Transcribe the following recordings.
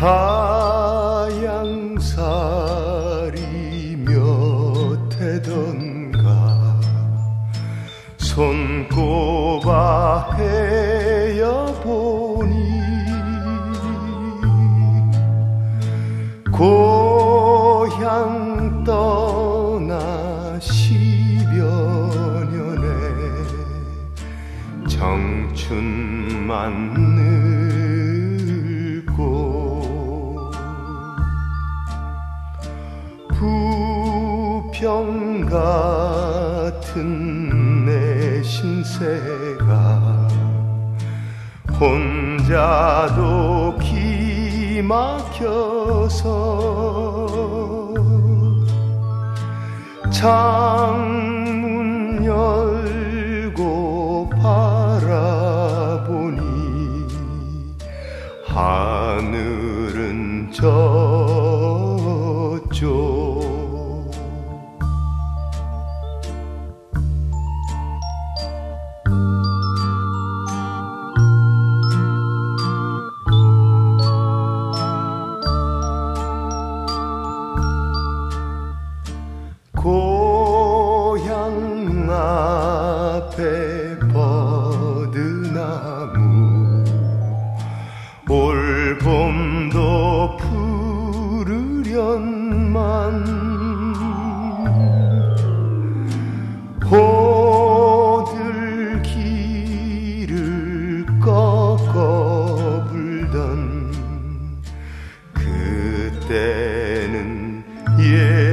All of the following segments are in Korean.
하양살이 몇 해던가. 손꼽아 헤어 보니 고향 떠나 십여 년에 청춘만 늘 부평 같은 내 신세가 혼자도 기막혀서 창문 열고 바라보니 하늘은 저 고향 앞에 버드나무 올 봄도 푸르련만 호들기를 꺾어 불던 그때는 예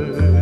Amen.